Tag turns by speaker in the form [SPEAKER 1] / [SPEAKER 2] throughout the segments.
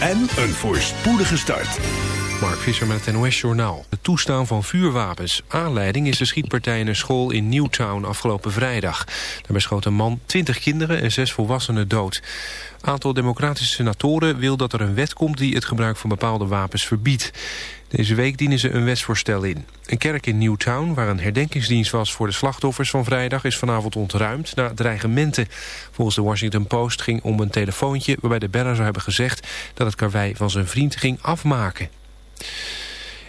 [SPEAKER 1] en een voorspoedige start.
[SPEAKER 2] Mark Visser met het NOS-journaal. Het toestaan van vuurwapens. Aanleiding is de schietpartij in een school in Newtown afgelopen vrijdag. Daarbij schoot een man 20 kinderen en 6 volwassenen dood. Aantal democratische senatoren wil dat er een wet komt... die het gebruik van bepaalde wapens verbiedt. Deze week dienen ze een wetsvoorstel in. Een kerk in Newtown, waar een herdenkingsdienst was voor de slachtoffers van vrijdag, is vanavond ontruimd na dreigementen. Volgens de Washington Post ging om een telefoontje waarbij de beller zou hebben gezegd dat het karwei van zijn vriend ging afmaken.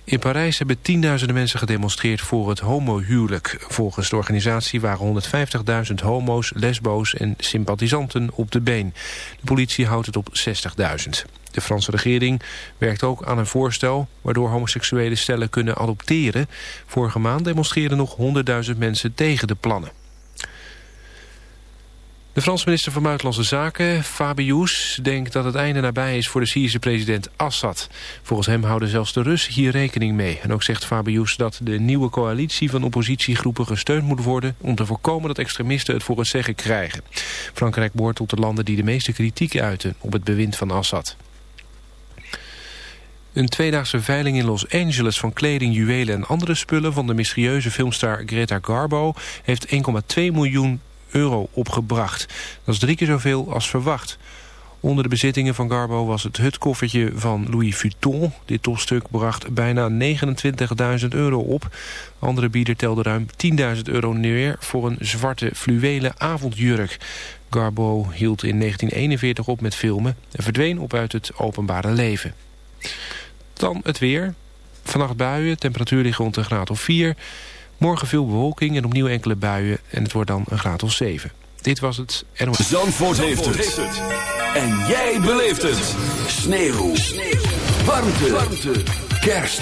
[SPEAKER 2] In Parijs hebben tienduizenden mensen gedemonstreerd voor het homohuwelijk. Volgens de organisatie waren 150.000 homo's, lesbo's en sympathisanten op de been. De politie houdt het op 60.000. De Franse regering werkt ook aan een voorstel... waardoor homoseksuele stellen kunnen adopteren. Vorige maand demonstreerden nog 100.000 mensen tegen de plannen. De Franse minister van Buitenlandse Zaken, Fabius, denkt dat het einde nabij is voor de Syrische president Assad. Volgens hem houden zelfs de Russen hier rekening mee. En ook zegt Fabius dat de nieuwe coalitie van oppositiegroepen gesteund moet worden... om te voorkomen dat extremisten het voor het zeggen krijgen. Frankrijk behoort tot de landen die de meeste kritiek uiten op het bewind van Assad. Een tweedaagse veiling in Los Angeles van kleding, juwelen en andere spullen... van de mysterieuze filmster Greta Garbo heeft 1,2 miljoen euro opgebracht. Dat is drie keer zoveel als verwacht. Onder de bezittingen van Garbo was het hutkoffertje van Louis Vuitton. Dit topstuk bracht bijna 29.000 euro op. Andere bieder telde ruim 10.000 euro neer voor een zwarte fluwelen avondjurk. Garbo hield in 1941 op met filmen en verdween op uit het openbare leven. Dan het weer. Vannacht buien, temperatuur ligt rond een graad of 4. Morgen veel bewolking en opnieuw enkele buien en het wordt dan een graad of 7. Dit was het NOS.
[SPEAKER 1] Zandvoort, heeft, het. En jij beleeft het. Sneeuw. Sneeuw. Warmte. Warmte. Kerst.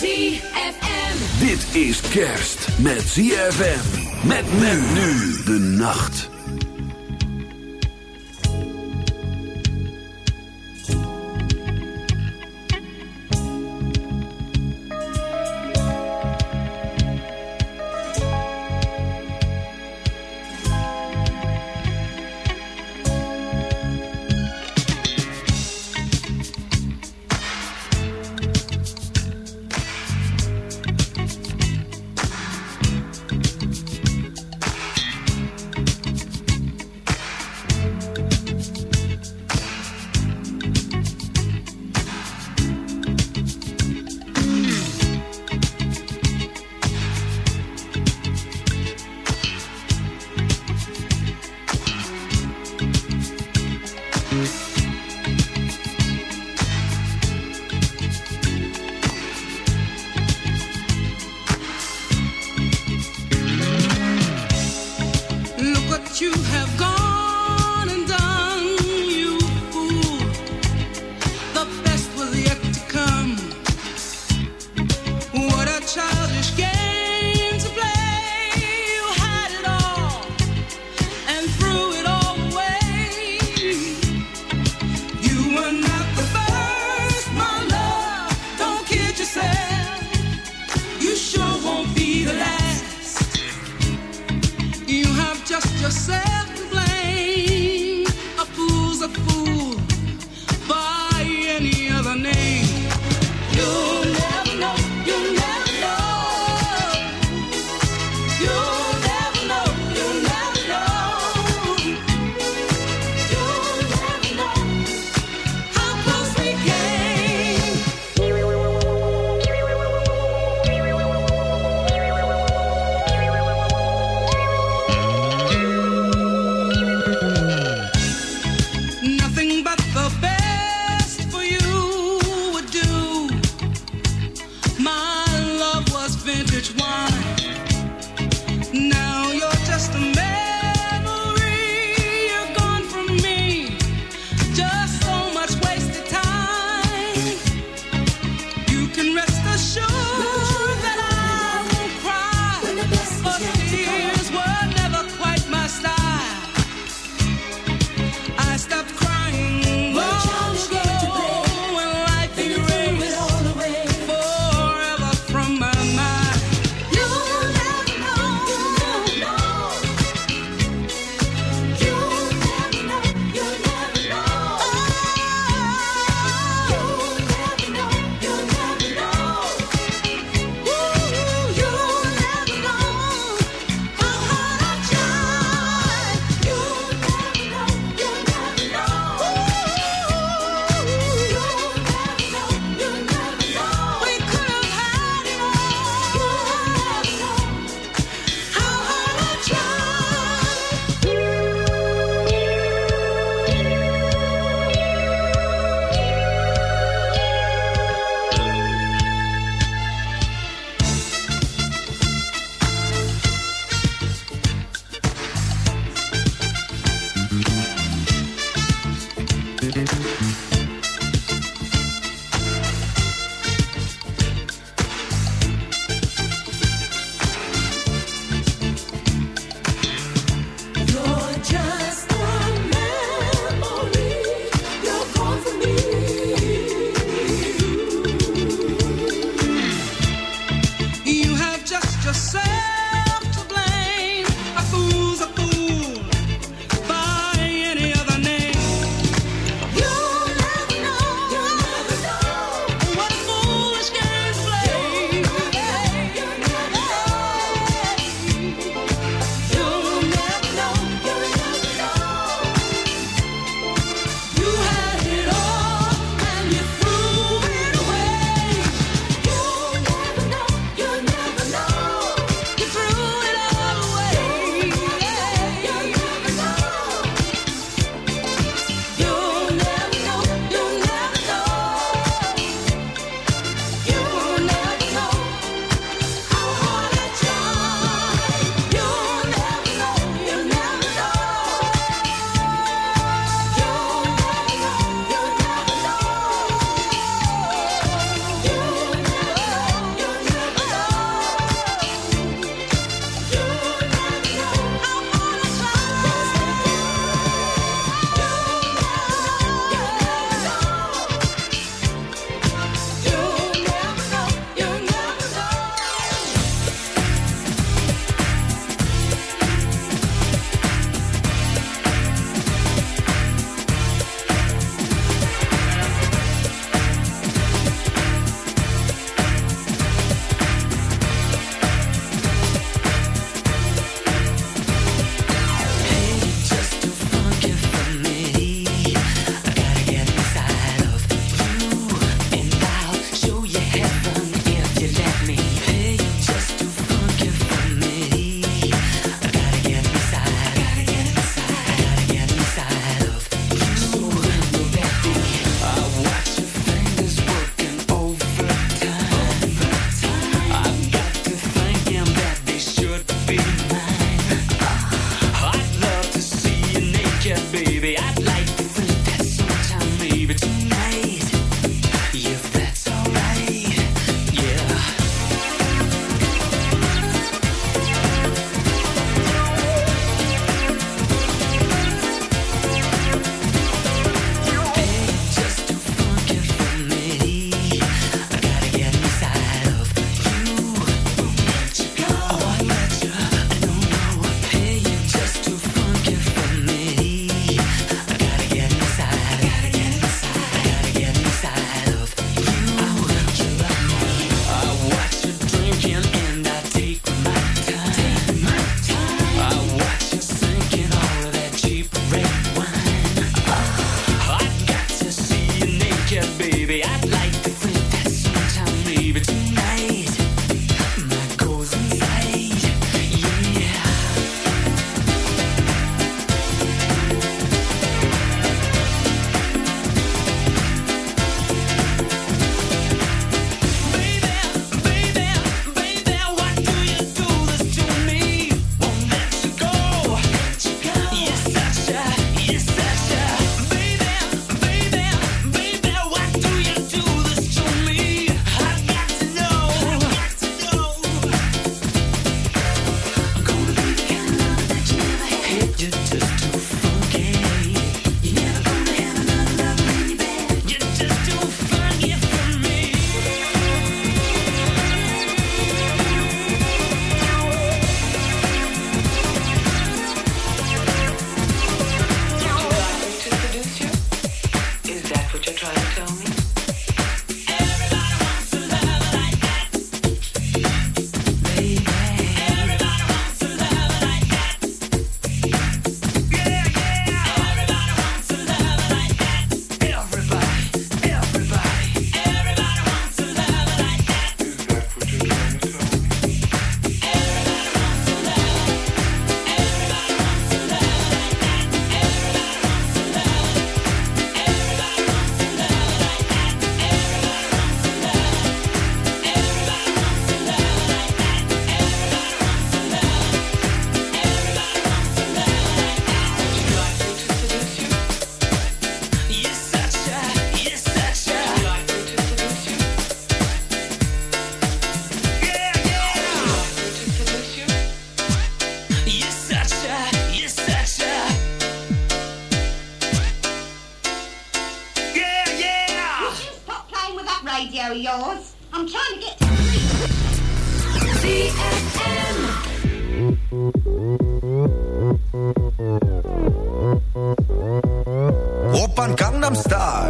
[SPEAKER 3] ZFM.
[SPEAKER 1] Dit is kerst met ZFM. Met men nu de nacht.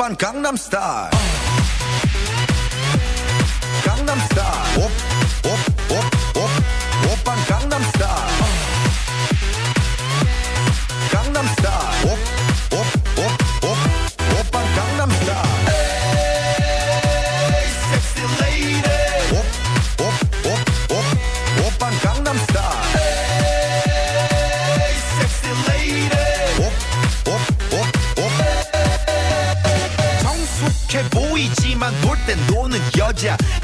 [SPEAKER 3] op Gangnam Style.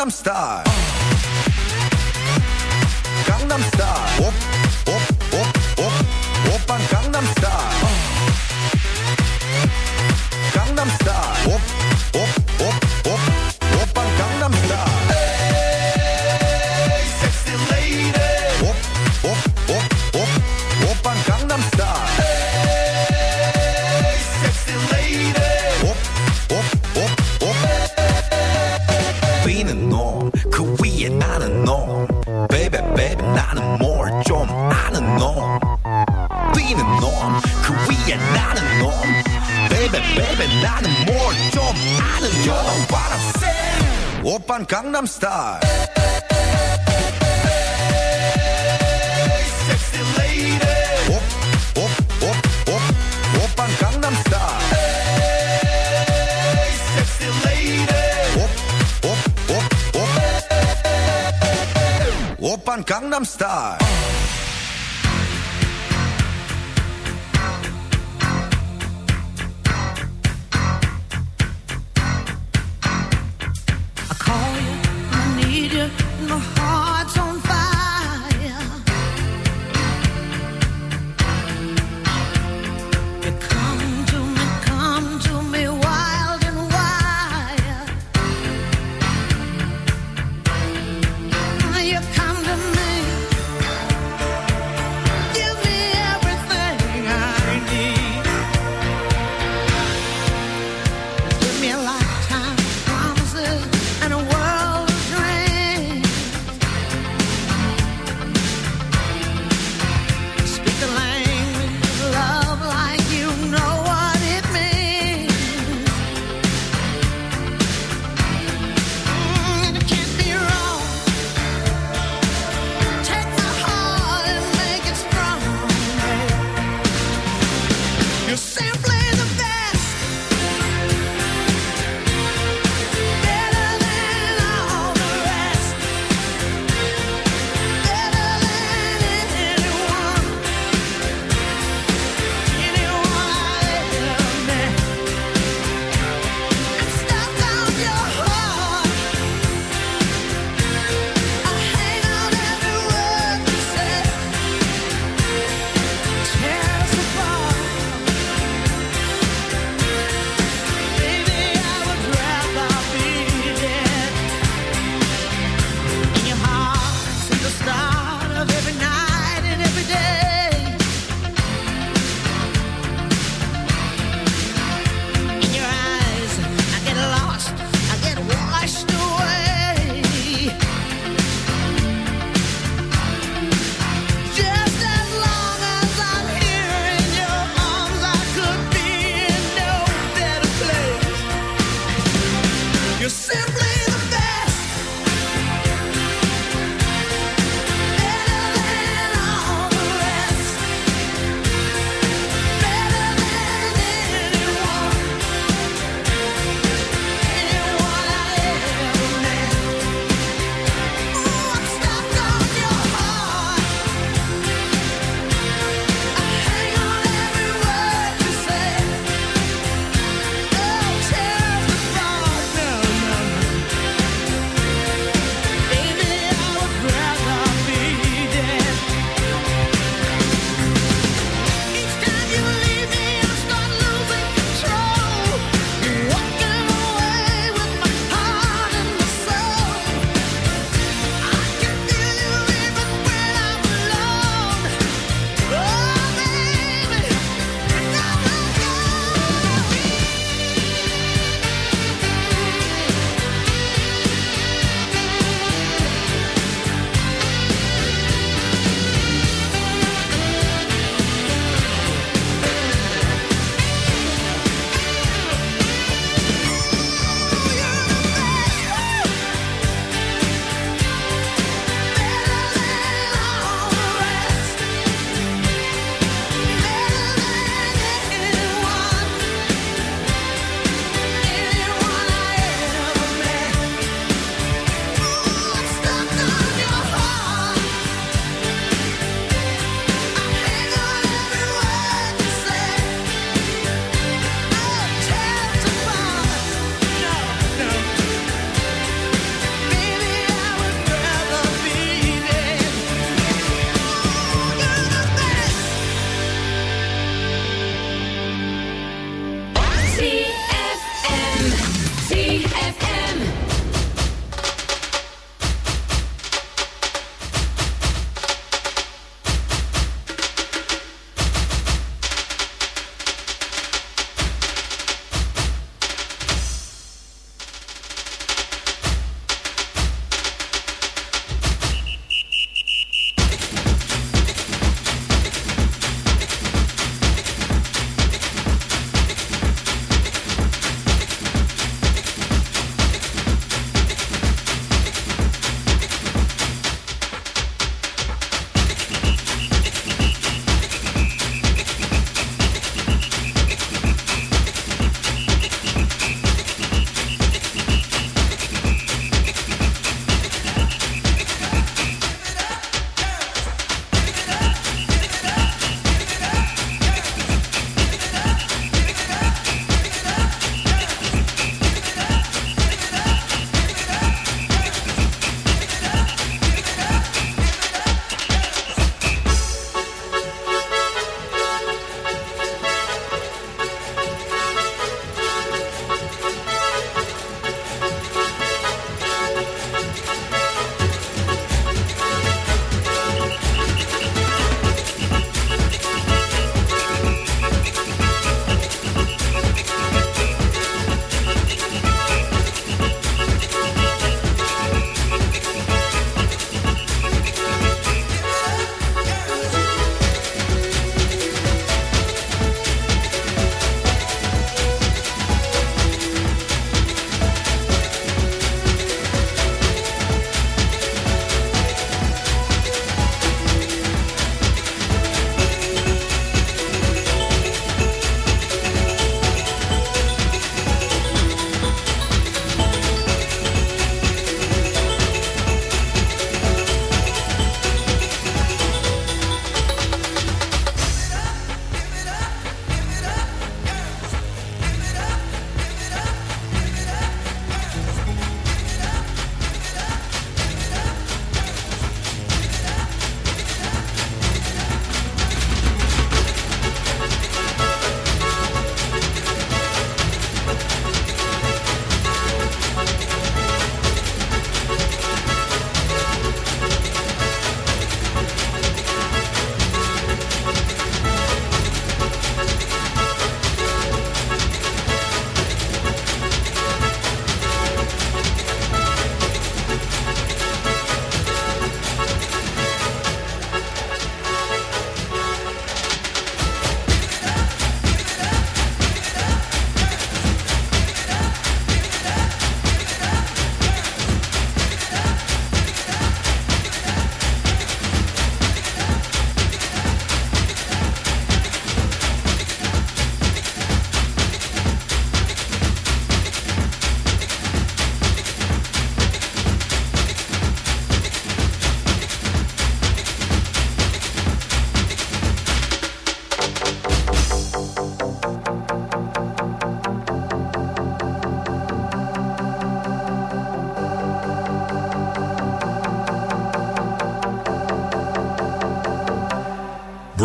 [SPEAKER 3] I'm star.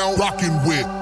[SPEAKER 4] rocking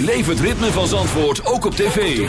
[SPEAKER 1] Beleef het ritme van Zandvoort ook op tv.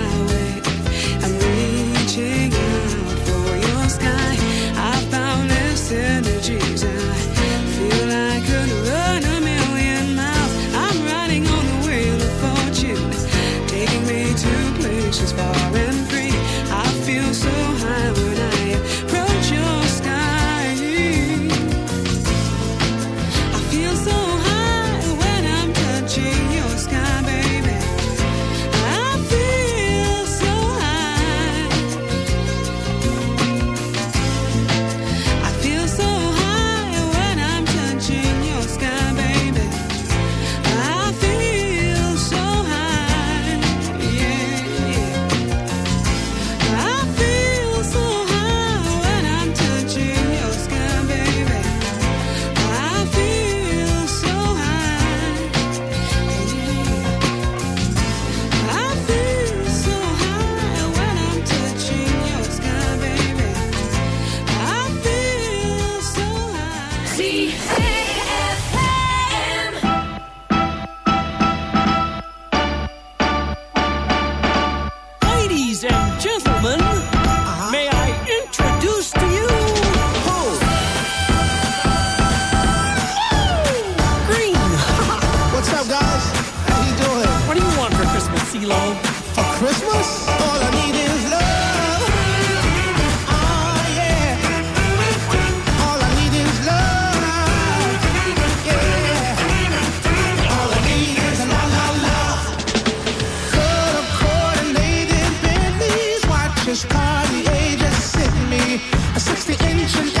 [SPEAKER 5] A
[SPEAKER 6] 60 inch
[SPEAKER 7] and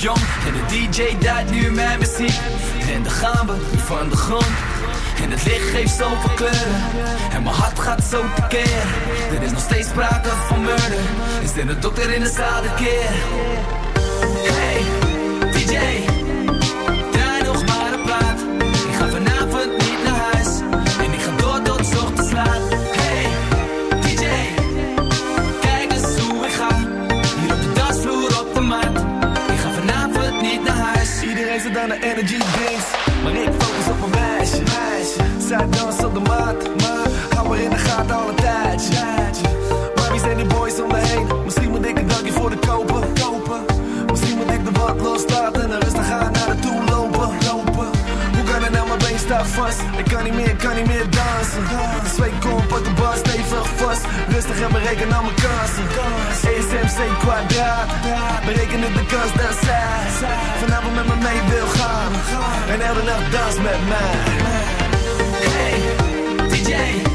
[SPEAKER 7] jong. En de DJ duidt nu mijn muziek. En de gaan we van de grond. En het licht geeft zoveel kleuren. En mijn hart gaat zo tekeer Er is nog steeds sprake van murder. Is dit een dokter in de zaal keer? Hey.
[SPEAKER 8] aan de energy drinks. Maar ik focus op mijn meisje. Zij dansen op de maat, maar hou we in de gaten al een tijdje. Maar wie zijn die boys om me heen? Misschien moet ik een dankje voor de kopen. kopen. Misschien moet ik de wat loslaten en rustig gaat naar de toe lopen. lopen. Hoe kan het nou, mijn been staat vast? Ik kan niet meer, kan niet meer dansen. Twee kom op de bas zag vast, rustig en bereken al mijn kansen. ESMC kwadraat, bereken ik de kans dat zij Vanavond met me mee wil gaan. En elke nacht dans met mij.
[SPEAKER 7] Hey, DJ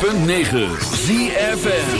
[SPEAKER 1] 106.9
[SPEAKER 9] ZFN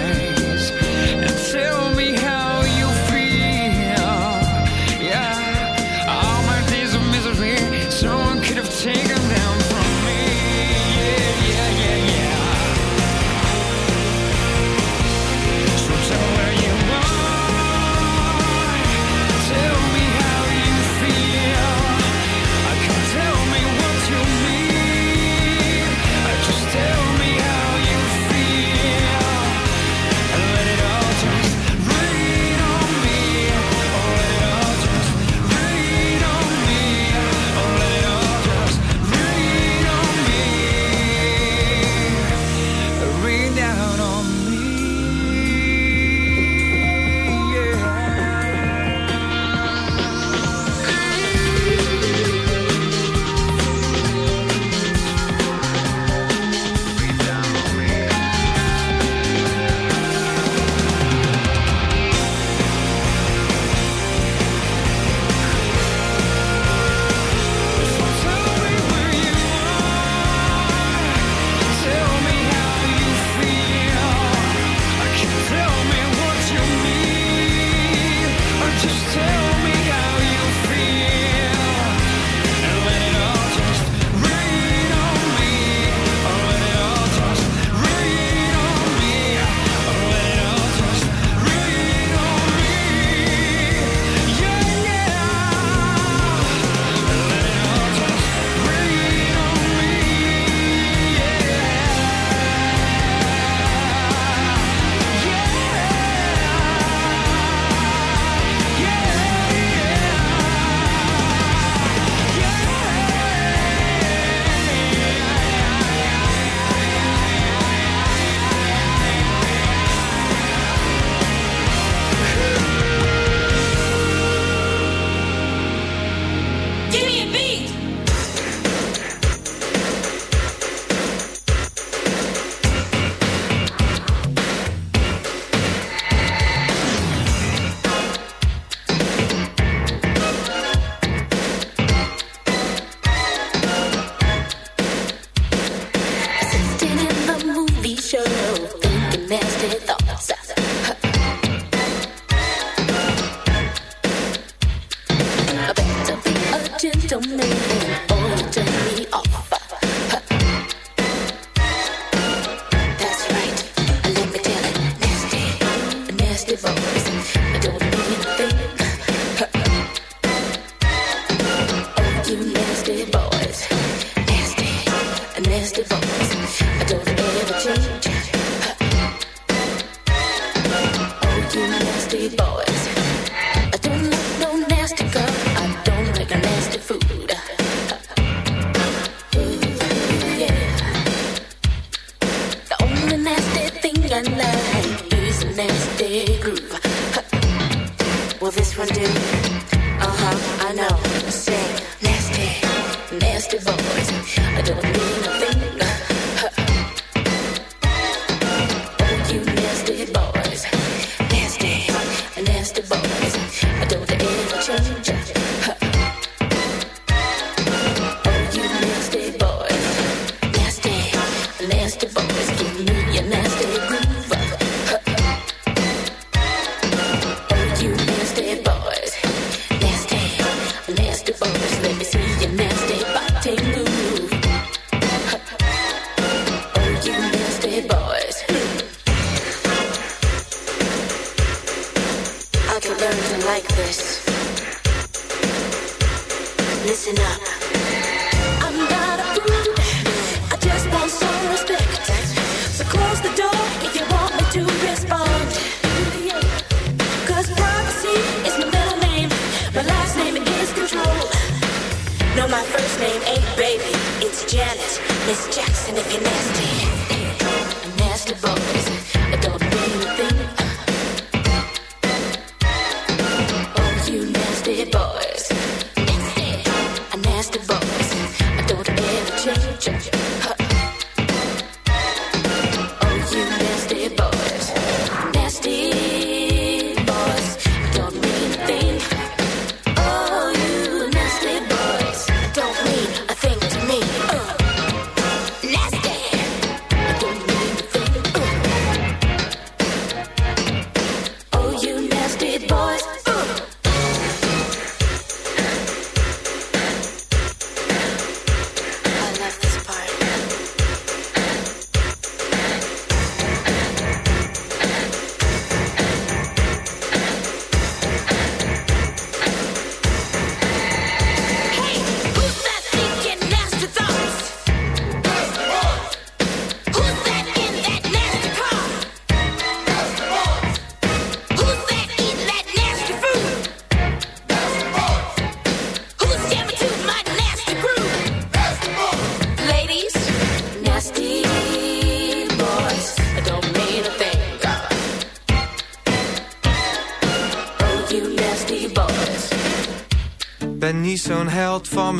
[SPEAKER 9] I
[SPEAKER 10] better be a gentleman or turn me off.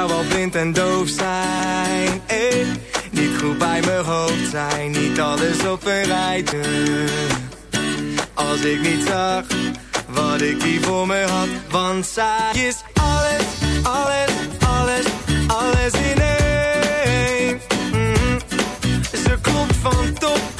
[SPEAKER 11] Zou wel blind en doof zijn. Niet goed bij mijn hoofd zijn, niet alles op een rijtje. Als ik niet zag wat ik hier voor me had, want zij is alles, alles, alles, alles in één. Mhm. Ze klopt van top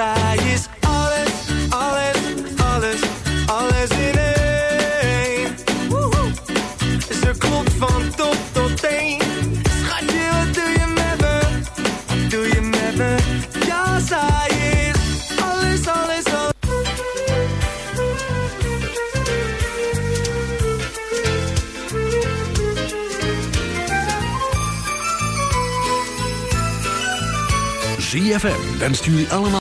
[SPEAKER 11] Zij is alles, alles, alles, alles in één. Woehoe. Ze klopt van top tot teen. Schatje, wat doe je met me? Wat doe je met me? Ja, zij is alles, alles, alles.
[SPEAKER 1] ZFM wenst jullie allemaal...